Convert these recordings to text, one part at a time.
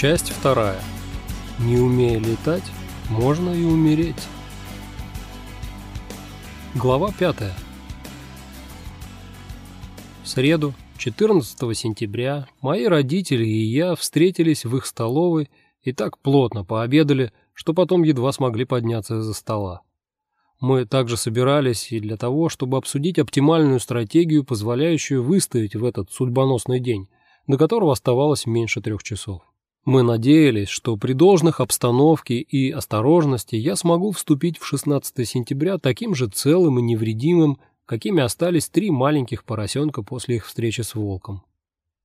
Часть вторая. Не умея летать, можно и умереть. Глава пятая. В среду, 14 сентября, мои родители и я встретились в их столовой и так плотно пообедали, что потом едва смогли подняться из-за стола. Мы также собирались и для того, чтобы обсудить оптимальную стратегию, позволяющую выстоять в этот судьбоносный день, до которого оставалось меньше трех часов. Мы надеялись, что при должных обстановке и осторожности я смогу вступить в 16 сентября таким же целым и невредимым, какими остались три маленьких поросенка после их встречи с волком.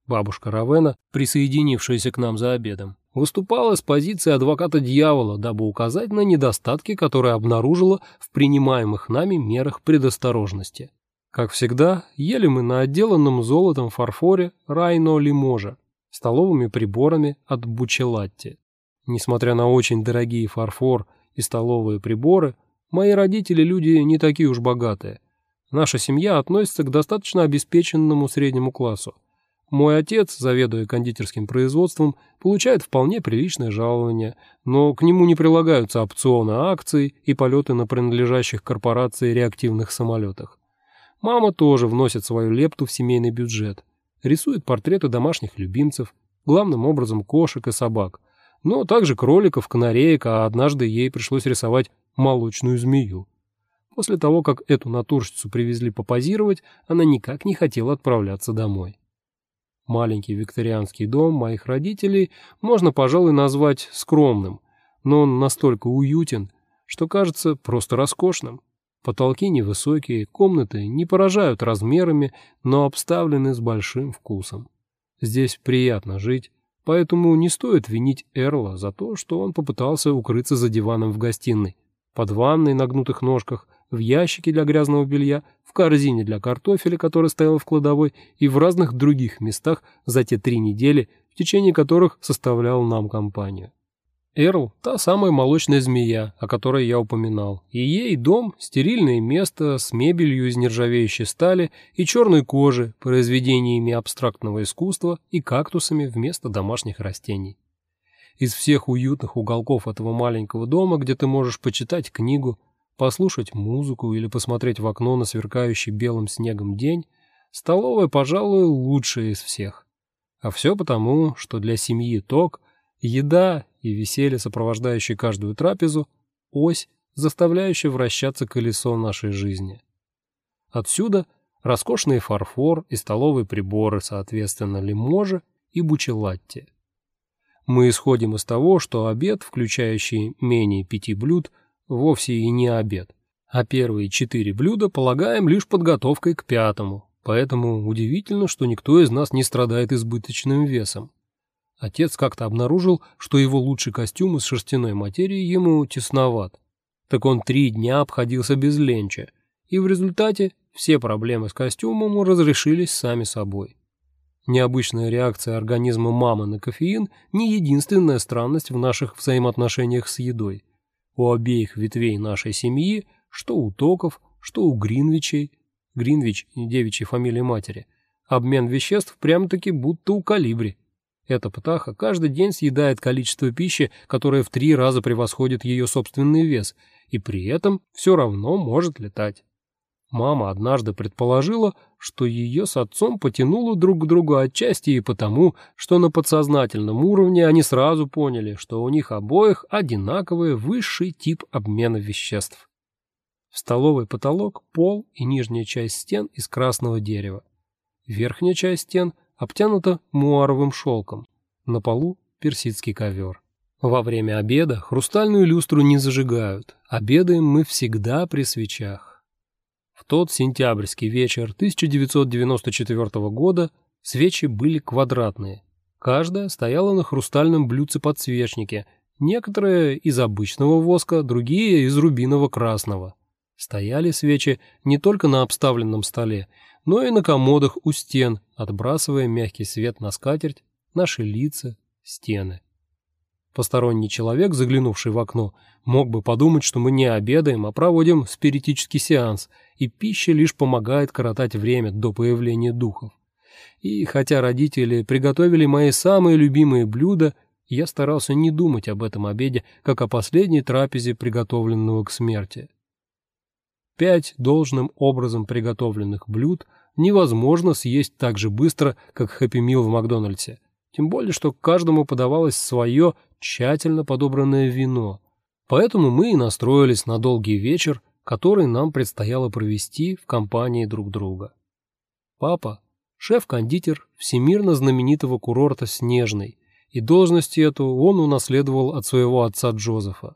Бабушка Равена, присоединившаяся к нам за обедом, выступала с позиции адвоката дьявола, дабы указать на недостатки, которые обнаружила в принимаемых нами мерах предосторожности. Как всегда, ели мы на отделанном золотом фарфоре райно лиможа, столовыми приборами от Бучелатти. Несмотря на очень дорогие фарфор и столовые приборы, мои родители люди не такие уж богатые. Наша семья относится к достаточно обеспеченному среднему классу. Мой отец, заведуя кондитерским производством, получает вполне приличное жалование, но к нему не прилагаются опционы акций и полеты на принадлежащих корпорации реактивных самолетах. Мама тоже вносит свою лепту в семейный бюджет – рисует портреты домашних любимцев, главным образом кошек и собак, но также кроликов, канареек, а однажды ей пришлось рисовать молочную змею. После того, как эту натурщицу привезли попозировать, она никак не хотела отправляться домой. Маленький викторианский дом моих родителей можно, пожалуй, назвать скромным, но он настолько уютен, что кажется просто роскошным. Потолки невысокие, комнаты не поражают размерами, но обставлены с большим вкусом. Здесь приятно жить, поэтому не стоит винить Эрла за то, что он попытался укрыться за диваном в гостиной, под ванной на гнутых ножках, в ящике для грязного белья, в корзине для картофеля, которая стояла в кладовой, и в разных других местах за те три недели, в течение которых составлял нам компанию. Эрл – та самая молочная змея, о которой я упоминал, и ей дом – стерильное место с мебелью из нержавеющей стали и черной кожи, произведениями абстрактного искусства и кактусами вместо домашних растений. Из всех уютных уголков этого маленького дома, где ты можешь почитать книгу, послушать музыку или посмотреть в окно на сверкающий белым снегом день, столовая, пожалуй, лучшая из всех. А все потому, что для семьи Ток еда и веселье, сопровождающее каждую трапезу, ось, заставляющая вращаться колесо нашей жизни. Отсюда роскошный фарфор и столовые приборы, соответственно, лиможа и бучелатте. Мы исходим из того, что обед, включающий менее пяти блюд, вовсе и не обед, а первые четыре блюда полагаем лишь подготовкой к пятому, поэтому удивительно, что никто из нас не страдает избыточным весом. Отец как-то обнаружил, что его лучший костюм из шерстяной материи ему тесноват. Так он три дня обходился без ленча, и в результате все проблемы с костюмом разрешились сами собой. Необычная реакция организма мамы на кофеин не единственная странность в наших взаимоотношениях с едой. У обеих ветвей нашей семьи, что у Токов, что у Гринвичей, Гринвич – девичья фамилия матери, обмен веществ прям-таки будто у калибри. Эта птаха каждый день съедает количество пищи, которое в три раза превосходит ее собственный вес, и при этом все равно может летать. Мама однажды предположила, что ее с отцом потянуло друг к другу отчасти и потому, что на подсознательном уровне они сразу поняли, что у них обоих одинаковый высший тип обмена веществ. В столовой потолок, пол и нижняя часть стен из красного дерева. Верхняя часть стен обтянута муаровым шелком. На полу персидский ковер. Во время обеда хрустальную люстру не зажигают. Обедаем мы всегда при свечах. В тот сентябрьский вечер 1994 года свечи были квадратные. Каждая стояла на хрустальном блюдце-подсвечнике, некоторые из обычного воска, другие из рубиново-красного. Стояли свечи не только на обставленном столе, но и на комодах у стен, отбрасывая мягкий свет на скатерть, наши лица, стены. Посторонний человек, заглянувший в окно, мог бы подумать, что мы не обедаем, а проводим спиритический сеанс, и пища лишь помогает коротать время до появления духов. И хотя родители приготовили мои самые любимые блюда, Я старался не думать об этом обеде, как о последней трапезе, приготовленного к смерти. Пять должным образом приготовленных блюд невозможно съесть так же быстро, как хэппи мил в Макдональдсе. Тем более, что каждому подавалось свое тщательно подобранное вино. Поэтому мы и настроились на долгий вечер, который нам предстояло провести в компании друг друга. Папа – шеф-кондитер всемирно знаменитого курорта «Снежный», и должность эту он унаследовал от своего отца Джозефа.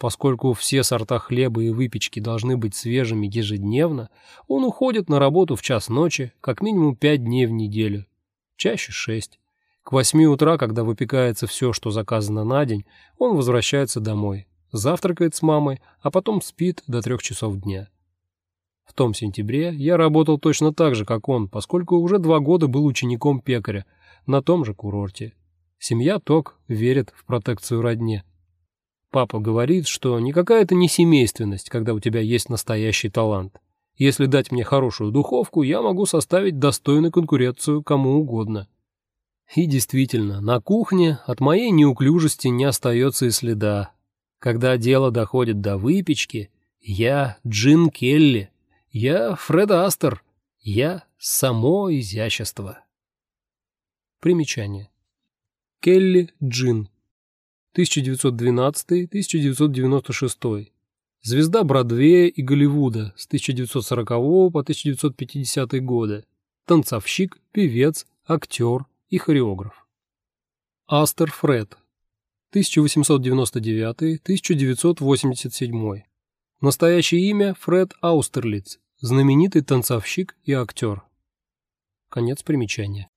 Поскольку все сорта хлеба и выпечки должны быть свежими ежедневно, он уходит на работу в час ночи как минимум пять дней в неделю, чаще шесть. К восьми утра, когда выпекается все, что заказано на день, он возвращается домой, завтракает с мамой, а потом спит до трех часов дня. В том сентябре я работал точно так же, как он, поскольку уже два года был учеником пекаря на том же курорте. Семья Ток верит в протекцию родне. Папа говорит, что никакая это не семейственность, когда у тебя есть настоящий талант. Если дать мне хорошую духовку, я могу составить достойную конкуренцию кому угодно. И действительно, на кухне от моей неуклюжести не остается и следа. Когда дело доходит до выпечки, я Джин Келли, я Фред Астер, я само изящество. Примечание. Келли Джин 1912-1996. Звезда Бродвея и Голливуда с 1940 по 1950 годы. Танцовщик, певец, актер и хореограф. Астер Фред. 1899-1987. Настоящее имя Фред Аустерлиц, знаменитый танцовщик и актер. Конец примечания.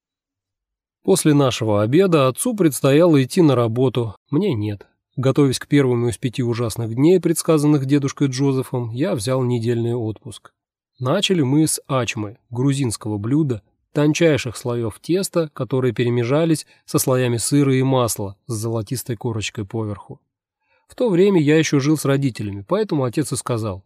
После нашего обеда отцу предстояло идти на работу, мне нет. Готовясь к первому из пяти ужасных дней, предсказанных дедушкой Джозефом, я взял недельный отпуск. Начали мы с ачмы, грузинского блюда, тончайших слоев теста, которые перемежались со слоями сыра и масла с золотистой корочкой поверху. В то время я еще жил с родителями, поэтому отец и сказал,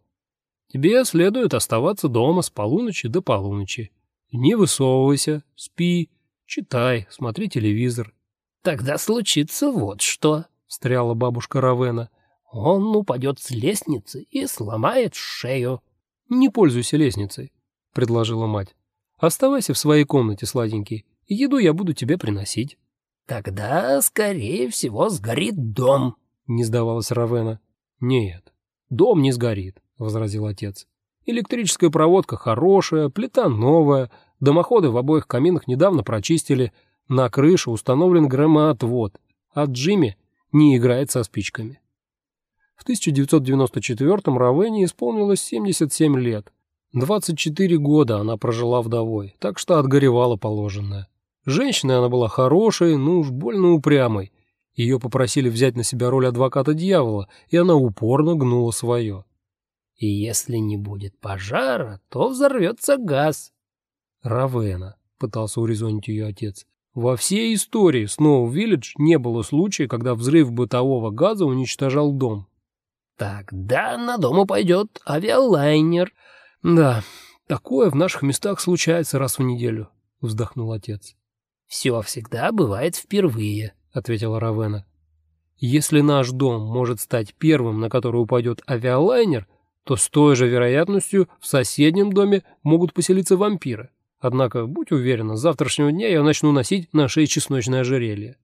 «Тебе следует оставаться дома с полуночи до полуночи. Не высовывайся, спи, Читай, смотри телевизор. Тогда случится вот что, встряла бабушка Равена. Он упадет с лестницы и сломает шею. Не пользуйся лестницей, предложила мать. Оставайся в своей комнате, сладенький. Еду я буду тебе приносить. Тогда, скорее всего, сгорит дом, не сдавалась Равена. Нет, дом не сгорит, возразил отец. Электрическая проводка хорошая, плита новая, Дымоходы в обоих каминах недавно прочистили, на крыше установлен громоотвод, а Джимми не играет со спичками. В 1994-м Равене исполнилось 77 лет. 24 года она прожила вдовой, так что отгоревала положенное. Женщиной она была хорошей, ну уж больно упрямой. Ее попросили взять на себя роль адвоката дьявола, и она упорно гнула свое. «И если не будет пожара, то взорвется газ», Равена, пытался урезонить ее отец. Во всей истории Сноу-Виллидж не было случая, когда взрыв бытового газа уничтожал дом. Тогда на дом упадет авиалайнер. Да, такое в наших местах случается раз в неделю, вздохнул отец. Все всегда бывает впервые, ответила Равена. Если наш дом может стать первым, на который упадет авиалайнер, то с той же вероятностью в соседнем доме могут поселиться вампиры. Однако, будь уверена, с завтрашнего дня я начну носить на шее чесночное ожерелье.